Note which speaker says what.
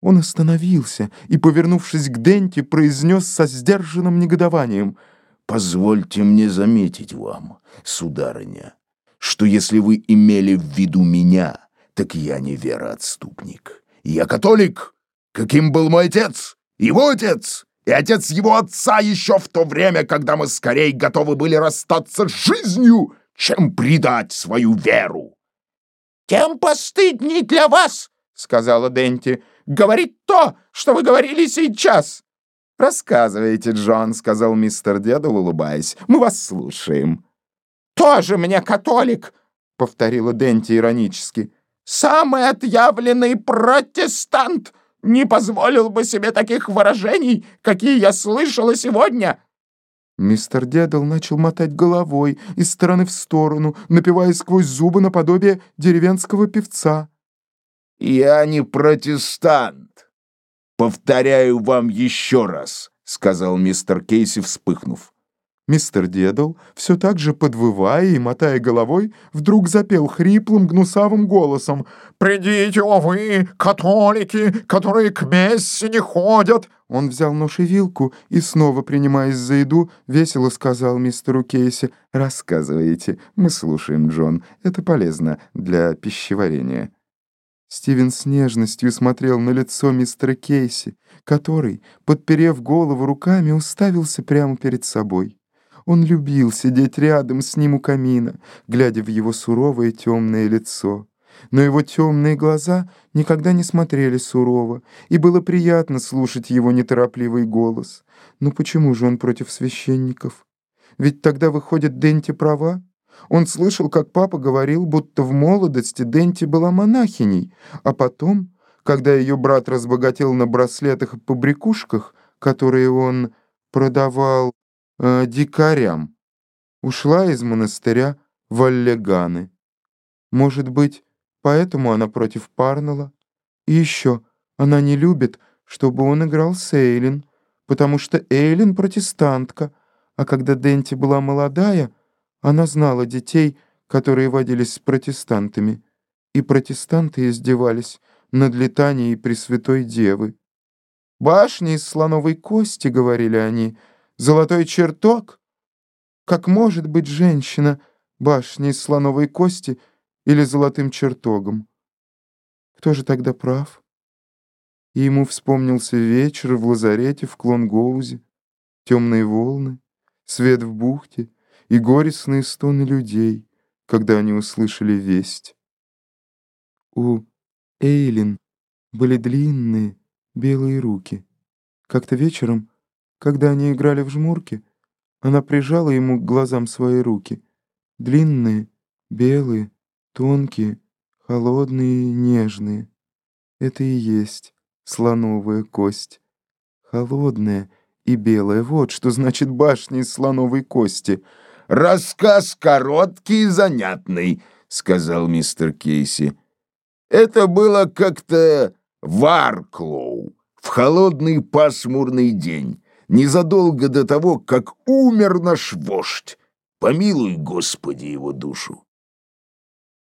Speaker 1: Он остановился и, повернувшись к Денте, произнес со сдержанным негодованием.
Speaker 2: «Позвольте мне заметить вам, сударыня, что если вы имели в виду меня, так я не вероотступник. Я католик, каким был мой отец, его отец и отец его отца еще в то время, когда мы скорее готовы были расстаться с жизнью, чем предать свою веру».
Speaker 3: «Тем постыдней для вас, — сказала Денти, — говорить то, что вы говорили сейчас».
Speaker 1: «Рассказывайте, Джон», — сказал мистер Дедал, улыбаясь. «Мы вас слушаем».
Speaker 3: «Тоже мне католик», — повторила Денти иронически. «Самый отъявленный протестант не позволил бы себе таких выражений, какие я слышала сегодня».
Speaker 1: Мистер Дедал начал мотать головой из стороны в сторону, напевая сквозь зубы наподобие деревенского певца.
Speaker 2: «Я не протестант. Повторяю вам еще раз», — сказал мистер Кейси, вспыхнув.
Speaker 1: Мистер Дедал, все так же подвывая и мотая головой, вдруг запел хриплым гнусавым голосом «Придите, о вы, католики, которые к мессе не ходят!» Он взял нож и вилку и, снова принимаясь за еду, весело сказал мистеру Кейси «Рассказывайте, мы слушаем, Джон, это полезно для пищеварения». Стивен с нежностью смотрел на лицо мистера Кейси, который, подперев голову руками, уставился прямо перед собой. Он любил сидеть рядом с ним у камина, глядя в его суровое темное лицо. Но его темные глаза никогда не смотрели сурово, и было приятно слушать его неторопливый голос. Но почему же он против священников? Ведь тогда, выходит, Денти права? Он слышал, как папа говорил, будто в молодости Денти была монахиней, а потом, когда ее брат разбогател на браслетах и побрякушках, которые он продавал э, дикарям. Ушла из монастыря в Аллеганы. Может быть, поэтому она против Парнелла? И еще, она не любит, чтобы он играл с Эйлин, потому что Эйлин протестантка, а когда Денти была молодая, она знала детей, которые водились с протестантами, и протестанты издевались над летанией Пресвятой Девы. «Башни из слоновой кости», — говорили они, — Золотой чертог? Как может быть женщина башней из слоновой кости или золотым чертогом? Кто же тогда прав? И ему вспомнился вечер в лазарете в Клонгоузе, темные волны, свет в бухте и горестные стоны людей, когда они услышали весть. У Эйлин были длинные белые руки. Как-то вечером когда они играли в жмурки, она прижала ему к глазам свои руки. Длинные, белые, тонкие, холодные и нежные. Это и есть слоновая кость. Холодная и белая. Вот что значит башня из слоновой кости.
Speaker 2: «Рассказ короткий и занятный», — сказал мистер Кейси. «Это было как-то в Арклоу, в холодный пасмурный день» незадолго до того, как умер наш вождь. Помилуй, Господи, его душу.